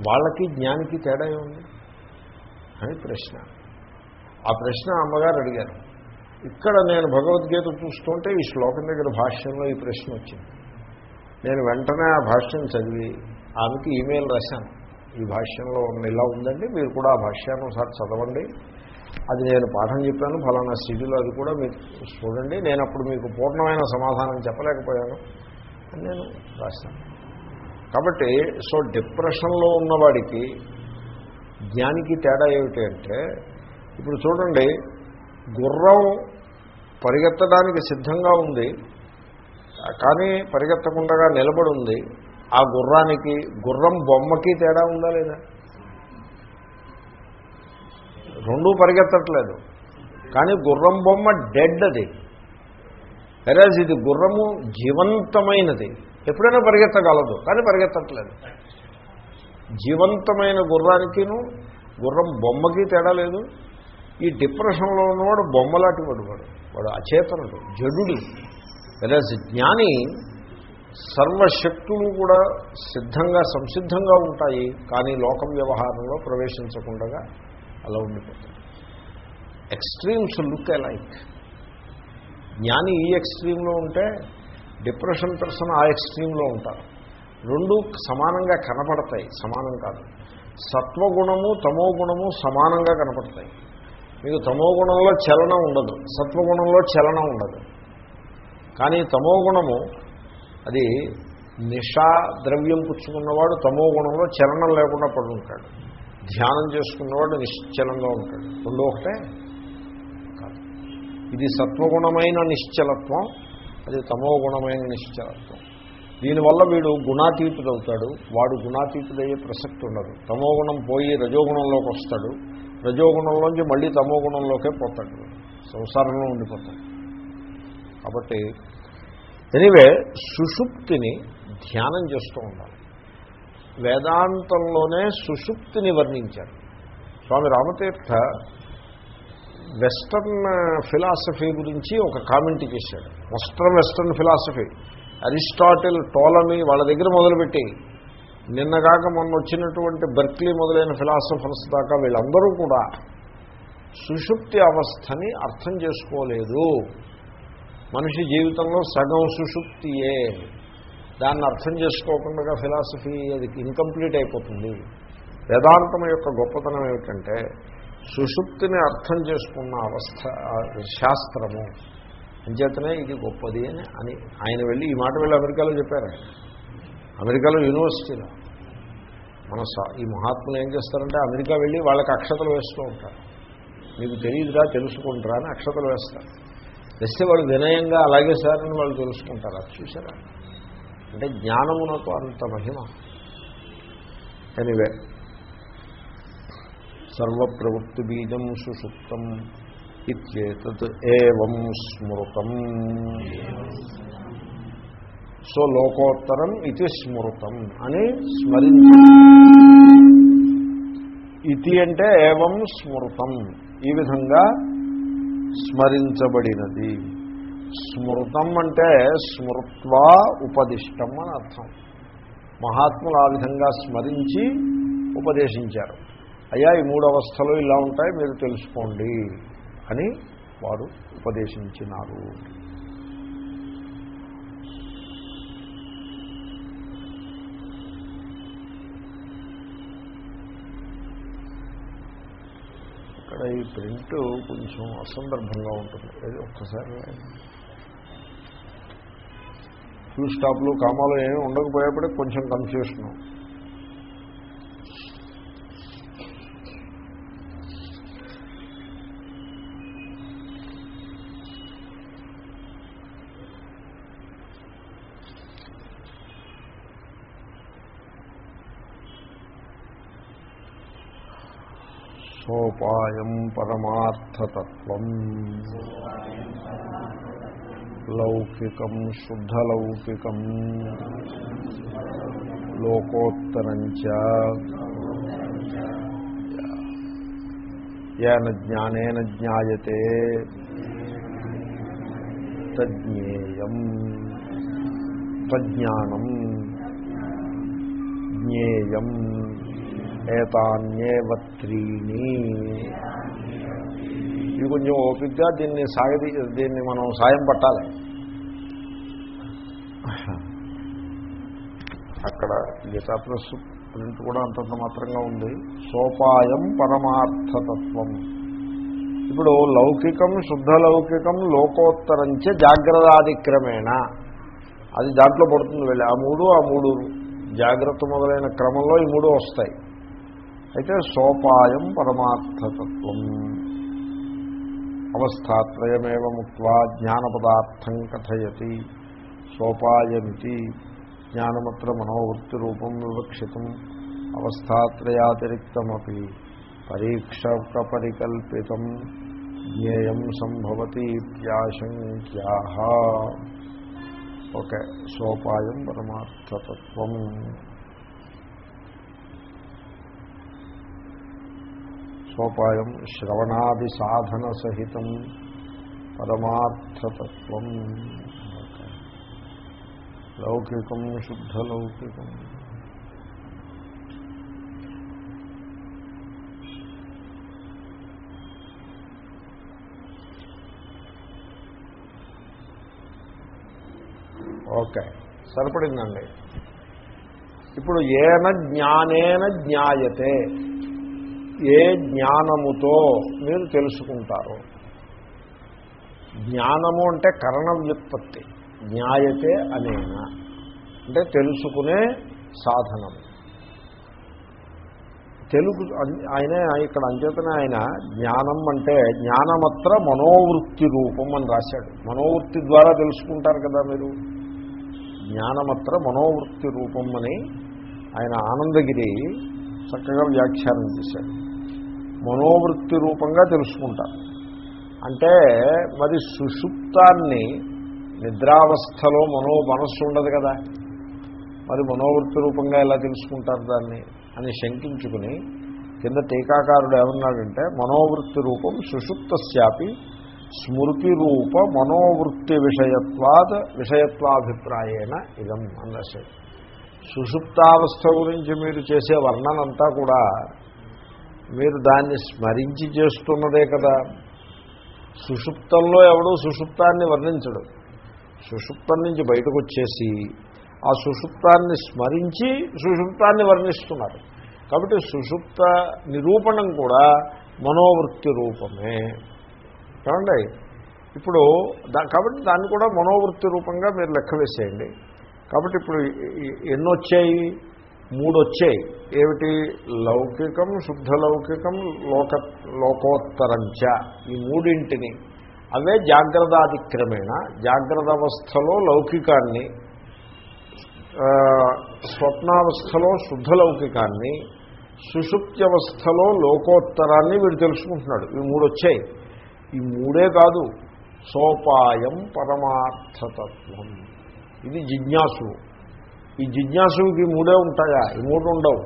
వాళ్ళకి జ్ఞానికి తేడా ఏముంది? అని ప్రశ్న. ఆ ప్రశ్న అమ్మగారు అడిగారు. ఇక్కడ నేను భగవద్గీత చూస్తుంటే ఈ శ్లోకం దగ్గర భాష్యంలో ఈ ప్రశ్న వచ్చింది. నేను వెంటనే ఆ భాష్యం చదివి ఆమెకి ఈమెయిల్ రాశాను. ఈ భాష్యంలో ఉన్న ఇలా ఉందండి మీరు కూడా ఆ భాష్యాన్ని ఒకసారి చదవండి. అది నేను పాఠం చెప్పాను ఫలానా స్థితిలో అది కూడా మీరు చూడండి. నేను అప్పుడు మీకు పూర్ణమైన సమాధానం చెప్పలేకపోయాను అని నేను రాశాను. కాబట్టి సో డిప్రెషన్లో ఉన్నవాడికి జ్ఞానికి తేడా ఏమిటి అంటే ఇప్పుడు చూడండి గుర్రం పరిగెత్తడానికి సిద్ధంగా ఉంది కానీ పరిగెత్తకుండా నిలబడి ఉంది. ఆ గుర్రానికి గుర్రం బొమ్మకి తేడా ఉందా లేదా? రెండూ పరిగెత్తట్లేదు. కానీ గుర్రం బొమ్మ డెడ్ అది. వెరాజ్ ఇది గుర్రము జీవంతమైనది. ఎప్పుడైనా పరిగెత్తగలదు కానీ పరిగెత్తట్లేదు. జీవంతమైన గుర్రానికిను గుర్రం బొమ్మకి తేడా లేదు. ఈ డిప్రెషన్లో ఉన్నవాడు బొమ్మలాంటి వాడు వాడు. వాడు అచేతనుడు జడు వెరాజ్ జ్ఞాని సర్వశక్తులు కూడా సిద్ధంగా సంసిద్ధంగా ఉంటాయి కానీ లోకం వ్యవహారంలో ప్రవేశించకుండా అలా ఉండిపోతాయి ఎక్స్ట్రీమ్స్ లుక్ లైక్ జ్ఞాని ఈ ఎక్స్ట్రీమ్లో ఉంటే డిప్రెషన్ పర్సన్ ఆ ఎక్స్ట్రీమ్లో ఉంటారు. రెండు సమానంగా కనపడతాయి సమానం కాదు. సత్వగుణము తమో గుణము సమానంగా కనపడతాయి. మీకు తమో గుణంలో చలనం ఉండదు సత్వగుణంలో చలనం ఉండదు. కానీ తమో గుణము అది నిషా ద్రవ్యం పుచ్చుకున్నవాడు తమో గుణంలో చలనం లేకుండా పడి ఉంటాడు ధ్యానం చేసుకున్నవాడు నిశ్చలంగా ఉంటాడు. రెండో ఒకటే కాదు. ఇది సత్వగుణమైన నిశ్చలత్వం అది తమో గుణమైన నిశ్చలత్వం. దీనివల్ల వీడు గుణాతీతుడవుతాడు. వాడు గుణాతీతుడయ్యే ప్రసక్తి ఉండదు. తమో గుణం పోయి రజోగుణంలోకి వస్తాడు. రజోగుణంలోంచి మళ్ళీ తమో గుణంలోకే పోతాడు. సంసారంలో ఉండిపోతాడు. కాబట్టి ఎనివే సుషుప్తిని ధ్యానం చేస్తూ ఉండాలి. వేదాంతంలోనే సుషుప్తిని వర్ణించారు స్వామి రామతీర్థ వెస్టర్న్ ఫిలాసఫీ గురించి ఒక కామెంట్ చేశాడు. మొత్తం వెస్టర్న్ ఫిలాసఫీ. అరిస్టాటిల్ టోలమీ వాళ్ళ దగ్గర మొదలుపెట్టి నిన్నగాక మొన్న వచ్చినటువంటి బర్క్లీ మొదలైన ఫిలాసఫర్స్ దాకా వీళ్ళందరూ కూడా సుషుప్తి అవస్థని అర్థం చేసుకోలేదు. మనిషి జీవితంలో సగం సుషుప్తియే. దాన్ని అర్థం చేసుకోకుండా ఫిలాసఫీ అది ఇన్కంప్లీట్ అయిపోతుంది. వేదాంతం యొక్క గొప్పతనం ఏమిటంటే సుషుప్తిని అర్థం చేసుకున్న అవస్థ శాస్త్రము. అంచేతనే ఇది గొప్పది అని అని ఆయన వెళ్ళి ఈ మాట వెళ్ళి అమెరికాలో చెప్పారు ఆయన. అమెరికాలో యూనివర్సిటీలో. మన ఈ మహాత్ములు ఏం చేస్తారంటే అమెరికా వెళ్ళి వాళ్ళకి అక్షతలు వేస్తూ ఉంటారు. మీకు తెలియదురా తెలుసుకుంటారా అని అక్షతలు వేస్తారు. వేస్తే వాళ్ళు వినయంగా అలాగే సారని వాళ్ళు తెలుసుకుంటారు. అది చూసారా? అంటే జ్ఞానమునకు అంత మహిమ. ఎనివే సర్వప్రవృత్తి బీజం సుషుప్తం ఇచ్చేతత్ ఏవం స్మృతం. సో లోకోత్తరం ఇది స్మృతం అని స్మరించి ఇతి అంటే ఏవం స్మృతం. ఈ విధంగా స్మరించబడినది. స్మృతం అంటే స్మృత్వా ఉపదిష్టం అని అర్థం. మహాత్ములు ఆ విధంగా స్మరించి ఉపదేశించారు. అయ్యా ఈ మూడు అవస్థలు ఇలా ఉంటాయి మీరు తెలుసుకోండి అని వారు ఉపదేశించినారు. ఈ ప్రింట్ కొంచెం అసందర్భంగా ఉంటుంది. అది ఒక్కసారి ఫుల్ స్టాప్లు కామాలు ఏమి ఉండకపోయేప్పటికి కొంచెం కన్ఫ్యూషను సోపాయం పరమార్థతత్వం. లౌకికం శుద్ధలౌకికం. లోకోత్తరంచ ఏన జ్ఞానేన జ్ఞాయతే. తజ్ఞేయం. తజ్ఞానం. జ్ఞేయం. ఏతాన్యేవ త్రీణి. ఇవి కొంచెం ఓపిక్గా దీన్ని సాగది దీన్ని మనం సాయం పట్టాలి. అక్కడ గీతాప్రస్ ప్రింట్ కూడా అంతంత మాత్రంగా ఉంది. సోపాయం పరమార్థతత్వం. ఇప్పుడు లౌకికం శుద్ధ లౌకికం లోకోత్తరంచే జాగ్రత్తాదిక్రమేణ. అది దాంట్లో పడుతుంది వెళ్ళి. ఆ మూడు ఆ మూడు జాగ్రత్త మొదలైన క్రమంలో ఈ మూడు వస్తాయి. అయితే సోపాయం పరమార్థతత్వం. అవస్థాత్రయమేవ ముక్వా జ్ఞానపదార్థం కథయతి. సోపాయమితి జ్ఞానమత్ర మనోవృత్తి రూపం వివక్షితం. అవస్థాత్రయాతిరిక్తమీ అవస్థాత్రయాతిరిక్తమపి పరీక్షకపరికల్పితం. జ్ఞేయం సంభవతి ఇత్యాశంక్యా. ఓకే సోపాయం పరమార్థతత్వం. సోపాయం శ్రవణాది సాధన సహితం పరమార్థతత్వం. లౌకికం శుద్ధలౌకికం ఓకే సరిపడిందండి. ఇప్పుడు ఏన జ్ఞానేన జ్ఞాయతే. ఏ జ్ఞానముతో మీరు తెలుసుకుంటారు. జ్ఞానము అంటే కరణ వ్యుత్పత్తి. జ్ఞాయతే అనేన. అంటే తెలుసుకునే సాధనం. తెలుగు ఆయన ఇక్కడ అంచేతనే ఆయన జ్ఞానం అంటే జ్ఞానమత్ర మనోవృత్తి రూపం అని రాశాడు. మనోవృత్తి ద్వారా తెలుసుకుంటారు కదా మీరు. జ్ఞానమత్ర మనోవృత్తి రూపం అని ఆయన ఆనందగిరి చక్కగా వ్యాఖ్యానం చేశాడు. మనోవృత్తి రూపంగా తెలుసుకుంటారు. అంటే మరి సుషుప్తాన్ని నిద్రావస్థలో మనో మనస్సు ఉండదు కదా. మరి మనోవృత్తి రూపంగా ఎలా తెలుసుకుంటారు దాన్ని అని శంకించుకుని కింద టీకాకారుడు ఏమన్నాడంటే మనోవృత్తి రూపం సుషుప్తస్యాపి స్మృతి రూప మనోవృత్తి విషయత్వాద్ విషయత్వాభిప్రాయేణ ఇదం అన్నసే సుషుప్తావస్థ గురించి మీరు చేసే వర్ణనంతా కూడా మీరు దాన్ని స్మరించి చేస్తున్నదే కదా. సుషుప్తంలో ఎవడూ సుషుప్తాన్ని వర్ణించడు. సుషుప్తం నుంచి బయటకు వచ్చేసి ఆ సుషుప్తాన్ని స్మరించి సుషుప్తాన్ని వర్ణిస్తున్నారు. కాబట్టి సుషుప్త నిరూపణం కూడా మనోవృత్తి రూపమే. ఏమండి? ఇప్పుడు దా కాబట్టి దాన్ని కూడా మనోవృత్తి రూపంగా మీరు లెక్క వేసేయండి. కాబట్టి ఇప్పుడు ఎన్నొచ్చాయి? వచ్చాయి మూడు వచ్చాయి ఏమిటి? లౌకికం శుద్ధ లౌకికం లోక లోకోత్తరంచ ఈ మూడింటిని. అవే జాగ్రత్తాధిక్రమేణ జాగ్రత్త అవస్థలో లౌకికాన్ని స్వప్నావస్థలో శుద్ధ లౌకికాన్ని సుషుప్త్యవస్థలో లోకోత్తరాన్ని వీడు తెలుసుకుంటున్నాడు. ఈ మూడు వచ్చాయి ఈ మూడే కాదు సోపాయం పరమార్థతత్వం. ఇది జిజ్ఞాసు ఈ జిజ్ఞాసుకి మూడే ఉంటాయా? ఈ మూడు ఉండవు.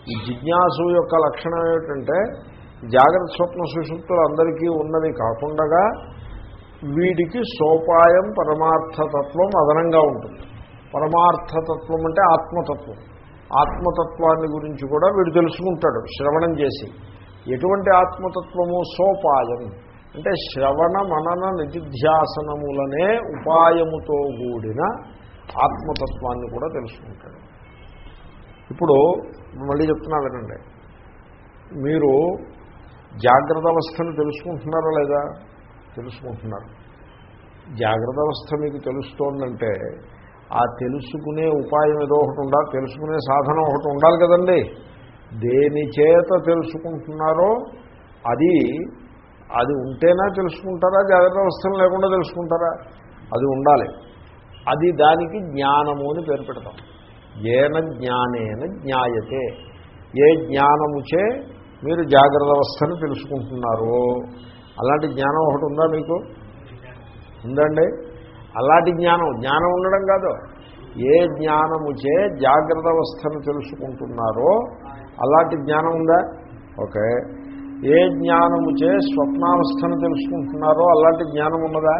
ఈ జిజ్ఞాసు యొక్క లక్షణం ఏమిటంటే జాగ్రత్త స్వప్న సుషుప్తులు అందరికీ ఉన్నది కాకుండా వీడికి సోపాయం పరమార్థతత్వం అదనంగా ఉంటుంది. పరమార్థతత్వం అంటే ఆత్మతత్వం. ఆత్మతత్వాన్ని గురించి కూడా వీడు తెలుసుకుంటాడు శ్రవణం చేసి. ఎటువంటి ఆత్మతత్వము? సోపాయం. అంటే శ్రవణ మనన నిధిధ్యాసనములనే ఉపాయముతో కూడిన ఆత్మతత్వాన్ని కూడా తెలుసుకుంటాడు. ఇప్పుడు మళ్ళీ చెప్తున్నా వినండి. మీరు జాగ్రత్త అవస్థను తెలుసుకుంటున్నారా లేదా? తెలుసుకుంటున్నారు. జాగ్రత్త అవస్థ మీకు తెలుస్తోందంటే ఆ తెలుసుకునే ఉపాయం ఏదో ఒకటి ఉండాలి తెలుసుకునే సాధనం ఒకటి ఉండాలి కదండి. దేని చేత తెలుసుకుంటున్నారో అది అది ఉంటేనా తెలుసుకుంటారా? జాగ్రత్త అవస్థలు లేకుండా తెలుసుకుంటారా? అది ఉండాలి. అది దానికి జ్ఞానము అని పేరు పెడతాం. ఏన జ్ఞానేన జ్ఞాయతే. ఏ జ్ఞానముచే మీరు జాగ్రత్త అవస్థను తెలుసుకుంటున్నారో. అలాంటి జ్ఞానం ఒకటి ఉందా మీకు? ఉందండి. అలాంటి జ్ఞానం జ్ఞానం ఉండడం కాదు. ఏ జ్ఞానముచే జాగ్రత్త అవస్థను తెలుసుకుంటున్నారో అలాంటి జ్ఞానం ఉందా? ఓకే. ఏ జ్ఞానముచే స్వప్నావస్థను తెలుసుకుంటున్నారో అలాంటి జ్ఞానం ఉన్నదా?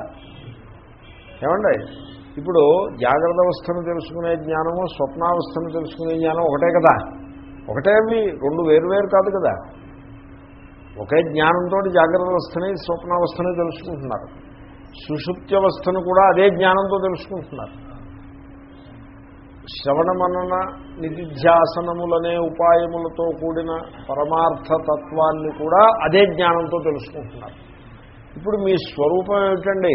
ఏమండి? ఇప్పుడు జాగ్రత్త అవస్థను తెలుసుకునే జ్ఞానము స్వప్నావస్థను తెలుసుకునే జ్ఞానం ఒకటే కదా. ఒకటే అవి రెండు వేరు కాదు కదా. ఒకే జ్ఞానంతో జాగ్రత్త అవస్థని స్వప్నావస్థని తెలుసుకుంటున్నారు. సుషుప్త్యవస్థను కూడా అదే జ్ఞానంతో తెలుసుకుంటున్నారు. శ్రవణ మనన నిధిధ్యాసనములనే ఉపాయములతో కూడిన పరమార్థతత్వాన్ని కూడా అదే జ్ఞానంతో తెలుసుకుంటున్నారు. ఇప్పుడు మీ స్వరూపం ఏమిటండి?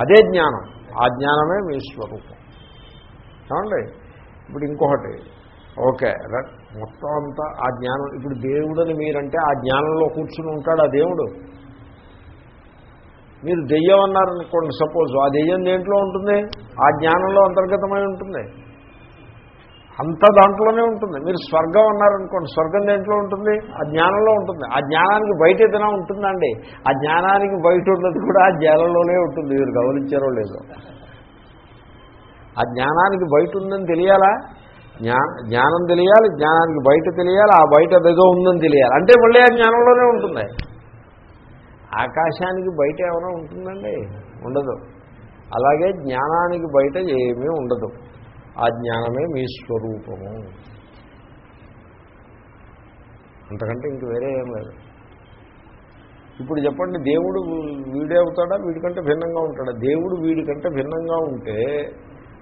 అదే జ్ఞానం. ఆ జ్ఞానమే మీ స్వరూపం. ఏమండి? ఇప్పుడు ఇంకొకటి. ఓకే మొత్తం అంతా ఆ జ్ఞానం ఇప్పుడు దేవుడని మీరంటే ఆ జ్ఞానంలో కూర్చుని ఉంటాడు ఆ దేవుడు. మీరు దెయ్యం అన్నారనుకోండి సపోజ్ ఆ దెయ్యం దేంట్లో ఉంటుంది? ఆ జ్ఞానంలో అంతర్గతమై ఉంటుంది. అంతా దాంట్లోనే ఉంటుంది. మీరు స్వర్గం అన్నారనుకోండి స్వర్గం దేంట్లో ఉంటుంది? ఆ జ్ఞానంలో ఉంటుంది. ఆ జ్ఞానానికి బయట ఏదైనా ఉంటుందండి. ఆ జ్ఞానానికి బయట ఉన్నది కూడా ఆ జ్ఞానంలోనే ఉంటుంది. మీరు గమనించారో లేదో. ఆ జ్ఞానానికి బయట ఉందని తెలియాలా? జ్ఞా జ్ఞానం తెలియాలి జ్ఞానానికి బయట తెలియాలి ఆ బయట ఏదో ఉందని తెలియాలి. అంటే మళ్ళీ ఆ జ్ఞానంలోనే ఉంటుంది. ఆకాశానికి బయట ఏమైనా ఉంటుందండి? ఉండదు. అలాగే జ్ఞానానికి బయట ఏమీ ఉండదు. ఆ జ్ఞానమే మీ స్వరూపము. అంతకంటే ఇంక వేరే ఏం లేదు. ఇప్పుడు చెప్పండి దేవుడు వీడే అవుతాడా? వీడికంటే భిన్నంగా ఉంటాడా? దేవుడు వీడికంటే భిన్నంగా ఉంటే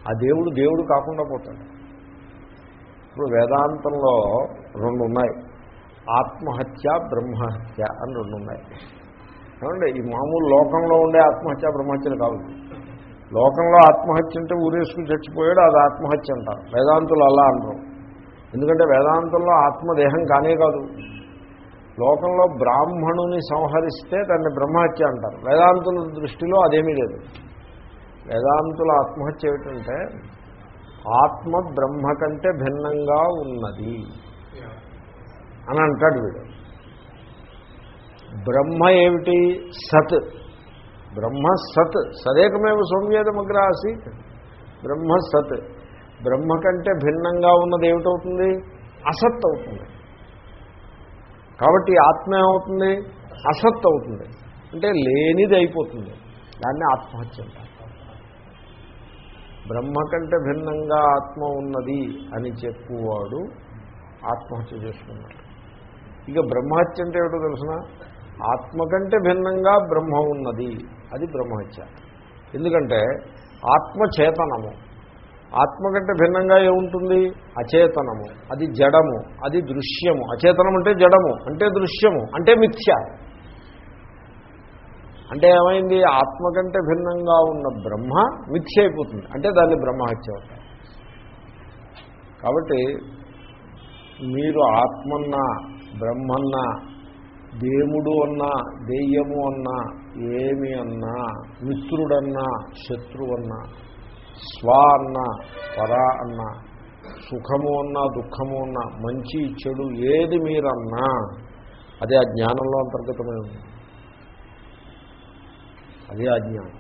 ఆ దేవుడు దేవుడు కాకుండా పోతాడు. ఇప్పుడు వేదాంతంలో రెండు ఉన్నాయి. ఆత్మహత్య బ్రహ్మహత్య అని రెండు ఉన్నాయి. ఏమంటే ఈ మామూలు లోకంలో ఉండే ఆత్మహత్య బ్రహ్మహత్యలు కావు. లోకంలో ఆత్మహత్య అంటే ఊరేసుకుని చచ్చిపోయాడు అది ఆత్మహత్య అంటారు వేదాంతులు అలా అనరు. ఎందుకంటే వేదాంతంలో ఆత్మదేహం కానే కాదు. లోకంలో బ్రాహ్మణుని సంహరిస్తే దాన్ని బ్రహ్మహత్య అంటారు. వేదాంతుల దృష్టిలో అదేమీ లేదు. వేదాంతుల ఆత్మహత్య ఏమిటంటే ఆత్మ బ్రహ్మ కంటే భిన్నంగా ఉన్నది అని అంటాడు వీడు. బ్రహ్మ ఏమిటి? సత్. బ్రహ్మ సత్. సదేకమేవ సౌమ్యేదమగ్ర ఆసీత్ బ్రహ్మ సత్. బ్రహ్మ కంటే భిన్నంగా ఉన్నది ఏమిటవుతుంది? అసత్ అవుతుంది. కాబట్టి ఆత్మ ఏమవుతుంది? అసత్ అవుతుంది. అంటే లేనిది అయిపోతుంది. దాన్ని ఆత్మహత్య బ్రహ్మ కంటే భిన్నంగా ఆత్మ ఉన్నది అని చెప్పువాడు ఆత్మహత్య చేసుకున్నాడు. ఇక బ్రహ్మహత్య అంటే ఏమిటో తెలుసిన? ఆత్మ కంటే భిన్నంగా బ్రహ్మ ఉన్నది. అది బ్రహ్మహత్య. ఎందుకంటే ఆత్మ చేతనము ఆత్మ కంటే భిన్నంగా ఏముంటుంది? అచేతనము. అది జడము. అది దృశ్యము. అచేతనం అంటే జడము. అంటే దృశ్యము. అంటే మిథ్య. అంటే ఏమైంది? ఆత్మ కంటే భిన్నంగా ఉన్న బ్రహ్మ మిథ్య అయిపోతుంది అంటే దాన్ని బ్రహ్మహత్య అవుతాయి కాబట్టి మీరు ఆత్మన్నా బ్రహ్మన్నా దేవుడు అన్నా దెయ్యము అన్నా ఏమి అన్నా మిత్రుడన్నా శత్రువన్నా స్వ అన్నా పరా అన్నా సుఖము అన్నా దుఃఖము అన్నా మంచి చెడు ఏది మీరన్నా అదే ఆ జ్ఞానంలో అంతర్గతమై ఉంది. అదే అజ్ఞానం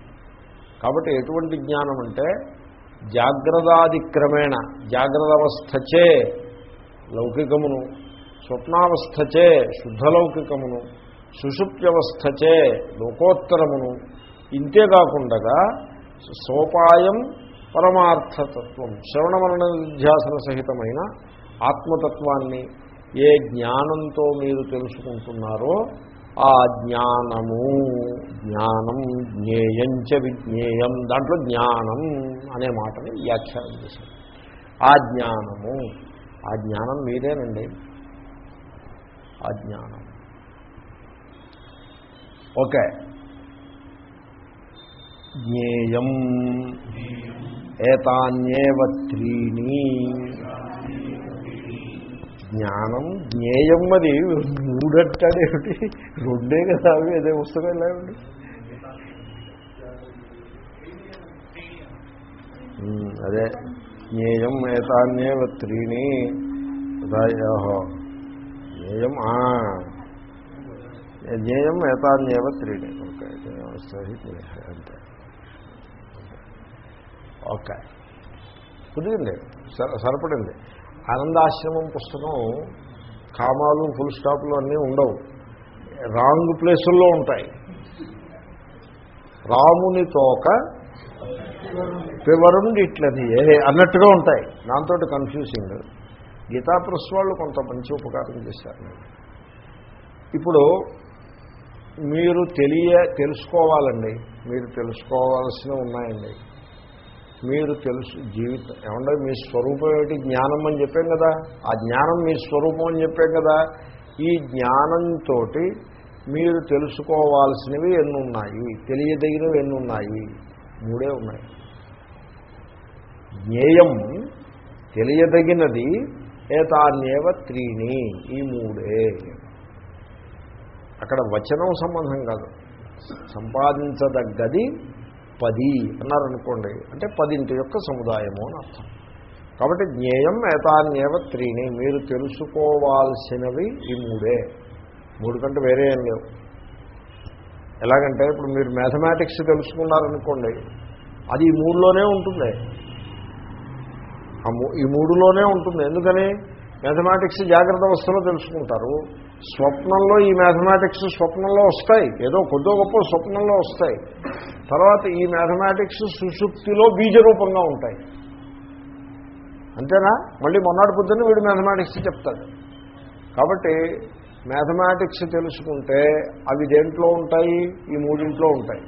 కాబట్టి ఎటువంటి జ్ఞానం అంటే జాగ్రత్తాదిక్రమేణ జాగ్రత్త అవస్థచే లౌకికమును స్వప్నావస్థచే శుద్ధలౌకికమును సుషుప్త్యవస్థచే లోకోత్తరమును ఇంతేకాకుండా సోపాయం పరమార్థతత్వం శ్రవణమరణ నిధ్యాసన సహితమైన ఆత్మతత్వాన్ని ఏ జ్ఞానంతో మీరు తెలుసుకుంటున్నారో ఆ జ్ఞానము జ్ఞానం జ్ఞేయంచ విజ్ఞేయం దాంట్లో జ్ఞానం అనే మాటని వ్యాఖ్యానం చేశారు. ఆ జ్ఞానము ఆ జ్ఞానం మీరేనండి. అజ్ఞానం. ఓకే. జ్ఞేయం. ఏతాన్యేవ త్రీణి. జ్ఞానం జ్ఞేయం మరి మూడంటాడేమిటి రెండే కదా అవి అదే పుస్తకం లేవండి అదే. జ్ఞేయం ఏతాన్యేవ త్రీణి. ఓహో. జ్ఞేయం జ్ఞేయం ఏతాన్యేవ త్రీణి ఓకే అంతే. ఓకే. కుదిరింది సరిపడింది. ఆనందాశ్రమం పుస్తకం కామాలు ఫుల్ స్టాప్లు అన్నీ ఉండవు. రాంగ్ ప్లేసుల్లో ఉంటాయి. రాముని తోక పివరుండి ఇట్లది అన్నట్టుగా ఉంటాయి. దాంతో కన్ఫ్యూజింగ్ గీతాప్రస్ వాళ్ళు కొంత మంచి ఉపకారం చేశారు. ఇప్పుడు మీరు తెలియ తెలుసుకోవాలండి. మీరు తెలుసుకోవాల్సినవి ఉన్నాయండి. మీరు తెలుసు జీవితం ఏమంటే మీ స్వరూపం ఏమిటి? జ్ఞానం అని చెప్పాం కదా. ఆ జ్ఞానం మీ స్వరూపం అని చెప్పాం కదా. ఈ జ్ఞానంతో మీరు తెలుసుకోవాల్సినవి ఎన్నున్నాయి? తెలియదగినవి ఎన్ని ఉన్నాయి మూడే ఉన్నాయి. జ్ఞేయం తెలియదగినది ఏతాన్యేవ త్రీణి ఈ మూడే. అక్కడ వచనం సంబంధం కాదు. సంపాదించదగ్గది పది అన్నారనుకోండి. అంటే పదింటి యొక్క సముదాయము అని అర్థం. కాబట్టి జ్ఞేయం ఏతాన్యేవ త్రీణి. మీరు తెలుసుకోవాల్సినవి ఈ మూడే. మూడు కంటే వేరే ఏం లేవు. ఎలాగంటే ఇప్పుడు మీరు మ్యాథమెటిక్స్ తెలుసుకున్నారనుకోండి అది ఈ మూడులోనే ఉంటుంది. ఈ మూడులోనే ఉంటుంది. ఎందుకని? మ్యాథమెటిక్స్ జాగ్రత్త అవస్థలో తెలుసుకుంటారు. స్వప్నంలో ఈ మ్యాథమెటిక్స్ స్వప్నంలో వస్తాయి. ఏదో కొద్దో గొప్ప స్వప్నంలో వస్తాయి. తర్వాత ఈ మ్యాథమెటిక్స్ సుషుప్తిలో బీజరూపంగా ఉంటాయి. అంతేనా? మళ్ళీ మొన్నటి పొద్దున్న వీడు మ్యాథమెటిక్స్ చెప్తాడు. కాబట్టి మ్యాథమెటిక్స్ తెలుసుకుంటే అవి దేంట్లో ఉంటాయి? ఈ మూడింట్లో ఉంటాయి.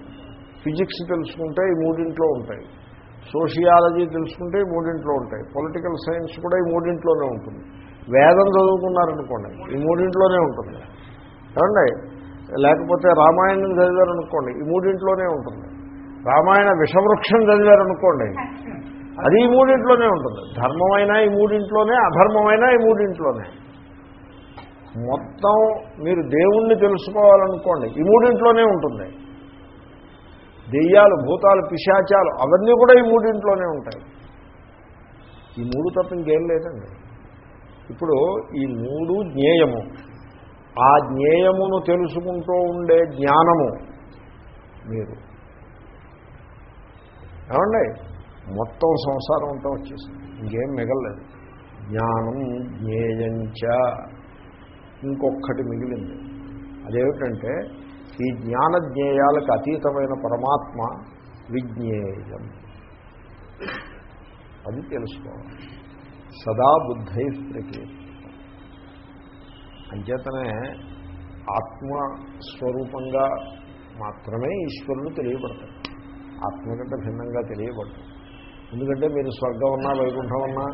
ఫిజిక్స్ తెలుసుకుంటే ఈ మూడింట్లో ఉంటాయి. సోషియాలజీ తెలుసుకుంటే ఈ మూడింట్లో ఉంటాయి. పొలిటికల్ సైన్స్ కూడా ఈ మూడింట్లోనే ఉంటుంది. వేదం చదువుకున్నారనుకోండి ఈ మూడింట్లోనే ఉంటుంది. ఏమండి? లేకపోతే రామాయణం చదివారనుకోండి ఈ మూడింట్లోనే ఉంటుంది. రామాయణ విషవృక్షం చదివారనుకోండి అది ఈ మూడింట్లోనే ఉంటుంది. ధర్మమైనా ఈ మూడింట్లోనే అధర్మమైనా ఈ మూడింట్లోనే. మొత్తం మీరు దేవుణ్ణి తెలుసుకోవాలనుకోండి ఈ మూడింట్లోనే ఉంటుంది. దెయ్యాలు భూతాలు పిశాచాలు అవన్నీ కూడా ఈ మూడింట్లోనే ఉంటాయి. ఈ మూడు తప్ప ఇంకేం లేదండి. ఇప్పుడు ఈ మూడు జ్ఞేయము. ఆ జ్ఞేయమును తెలుసుకుంటూ ఉండే జ్ఞానము మీరు. ఏమండి? మొత్తం సంసారం అంతా వచ్చేసింది. ఇంకేం మిగలలేదు. జ్ఞానం జ్ఞేయంచ. ఇంకొకటి మిగిలింది. అదేమిటంటే ఈ జ్ఞాన జ్ఞేయాలకు అతీతమైన పరమాత్మ విజ్ఞేయం. అది తెలుసుకోవాలి. సదా బుద్ధై ప్రకీర్తి అంచేతనే ఆత్మస్వరూపంగా మాత్రమే ఈశ్వరుడు తెలియబడతాడు ఆత్మ కంటే భిన్నంగా తెలియబడతాడు ఎందుకంటే మీరు స్వర్గం ఉన్నా వైకుంఠం ఉన్నా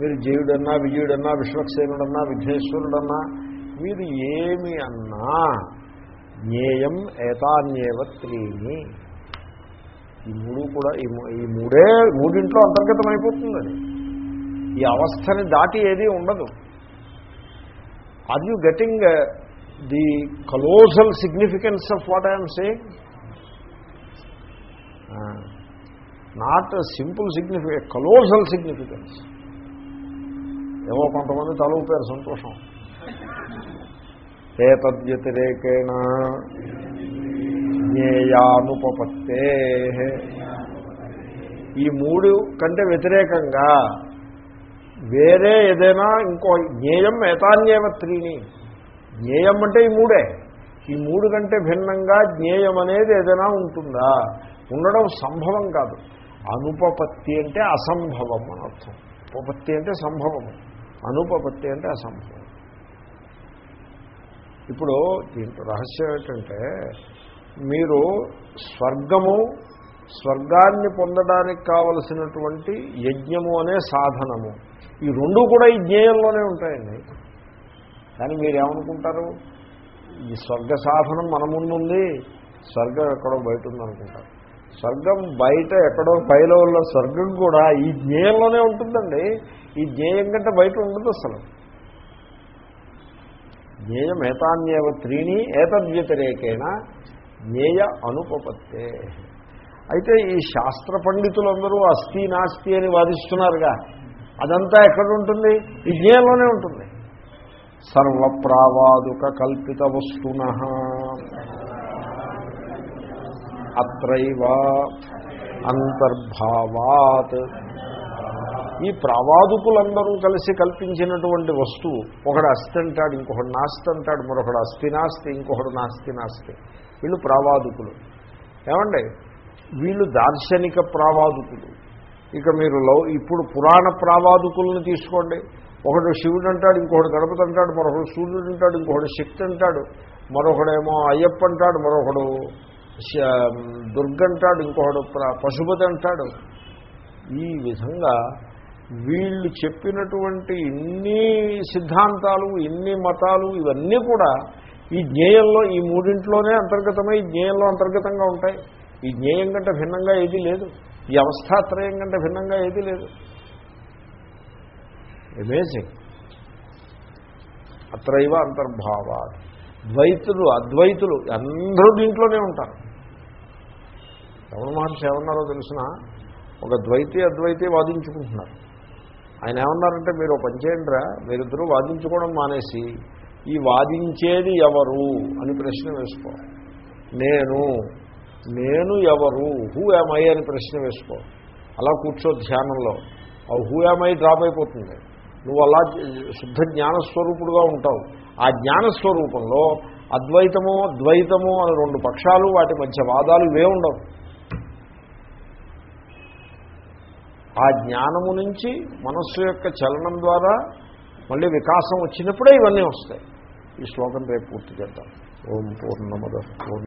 మీరు జయుడన్నా విజయుడన్నా విశ్వక్సేనుడన్నా విఘ్నేశ్వరుడన్నా మీరు ఏమి అన్నా జ్ఞేయం ఏతాన్యేవ త్రీని ఈ మూడు కూడా ఈ మూ- ఈ మూడే మూడింట్లో అంతర్గతం అయిపోతుంది అది. ఈ అవస్థని దాటి ఏది ఉండదు. Are you getting the causal significance of what I'm saying not simple significance causal significance ఏవో కొంతమంది తల సంతోషం. ఏతద్వ్యతిరేకేణ జ్ఞేయానుపపత్తే. ఈ మూడు కంటే వ్యతిరేకంగా వేరే ఏదైనా ఇంకో జ్ఞేయం ఏతాన్యేవ త్రీని. జ్ఞేయం అంటే ఈ మూడే. ఈ మూడు కంటే భిన్నంగా జ్ఞేయం అనేది ఏదైనా ఉంటుందా? ఉండడం సంభవం కాదు. అనుపపత్తి అంటే అసంభవం అనర్థం. ఉపపత్తి అంటే సంభవము. అనుపపత్తి అంటే అసంభవం. ఇప్పుడు దీంట్లో రహస్యం ఏంటంటే మీరు స్వర్గము స్వర్గాన్ని పొందడానికి కావలసినటువంటి యజ్ఞము అనే సాధనము. ఈ రెండు కూడా ఈ జ్ఞేయంలోనే ఉంటాయండి. కానీ మీరేమనుకుంటారు? ఈ స్వర్గ సాధనం మన ముందుంది స్వర్గం ఎక్కడో బయట ఉందనుకుంటారు స్వర్గం బయట ఎక్కడో పైలో ఉన్న స్వర్గం కూడా ఈ జ్ఞేయంలోనే ఉంటుందండి. ఈ జ్ఞేయం కంటే బయట ఉండదు అసలు. జ్ఞేయం ఏతాన్యేవ త్రీణి ఏతద్వ్యతిరేకేణ జ్ఞేయ అనుపపత్తే. అయితే ఈ శాస్త్ర పండితులందరూ అస్థి నాస్తి అని వాదిస్తున్నారుగా. అదంతా ఎక్కడ ఉంటుంది ఈ జ్ఞేయంలోనే ఉంటుంది. సర్వప్రావాదుక కల్పిత వస్తున. అత్రైవ అంతర్భావాత్. ఈ ప్రావాదుకులందరూ కలిసి కల్పించినటువంటి వస్తువు ఒకడు అస్థి అంటాడు ఇంకొకడు నాస్తి అంటాడు మరొకడు అస్థి నాస్తి ఇంకొకడు నాస్తి నాస్తి వీళ్ళు ప్రావాదుకులు. ఏమండి? వీళ్ళు దార్శనిక ప్రావాదుకులు. ఇక మీరు లౌ ఇప్పుడు పురాణ ప్రావాదుకులను తీసుకోండి. ఒకడు శివుడు అంటాడు ఇంకొకడు గణపతి అంటాడు మరొకడు సూర్యుడు అంటాడు ఇంకొకడు శక్తి అంటాడు మరొకడేమో అయ్యప్ప అంటాడు మరొకడు శ- దుర్గ అంటాడు ఇంకొకడు ప్ర- పశుపతి అంటాడు. ఈ విధంగా వీళ్ళు చెప్పినటువంటి ఇన్ని సిద్ధాంతాలు ఇన్ని మతాలు ఇవన్నీ కూడా ఈ జ్ఞేయంలో ఈ మూడింట్లోనే అంతర్గతమై ఈ జ్ఞేయంలో అంతర్గతంగా ఉంటాయి. ఈ జ్ఞేయం కంటే భిన్నంగా ఏదీ లేదు. ఈ అవస్థాత్రయం కంటే భిన్నంగా ఏదీ లేదు. అమేజింగ్ అత్రైవ అంతర్భావా ద్వైతులు అద్వైతులు అందరూ దీంట్లోనే ఉంటారు. రమణ మహర్షి ఏమన్నారో తెలిసిన ఒక ద్వైతి అద్వైతే వాదించుకుంటున్నారు. ఆయన ఏమన్నారంటే మీరు పనిచేయండిరా పని చేయండిరా మీరిద్దరూ వాదించుకోవడం మానేసి ఈ వాదించేది ఎవరు? అని ప్రశ్న వేసుకో. నేను నేను ఎవరు? హూ ఏమై అని ప్రశ్న వేసుకో. అలా కూర్చో ధ్యానంలో. ఆ హూ ఏమై డ్రాప్ అయిపోతుంది. నువ్వు అలా శుద్ధ జ్ఞానస్వరూపుడుగా ఉంటావు. ఆ జ్ఞానస్వరూపంలో అద్వైతము ద్వైతము అని రెండు పక్షాలు వాటి మధ్య వాదాలు ఇవే ఉండవు. ఆ జ్ఞానము నుంచి మనస్సు యొక్క చలనం ద్వారా మళ్ళీ వికాసం వచ్చినప్పుడే ఇవన్నీ వస్తాయి. ఈ శ్లోకం రేపు పూర్తి చేద్దాం. ఓం పూర్ణమద పూర్ణ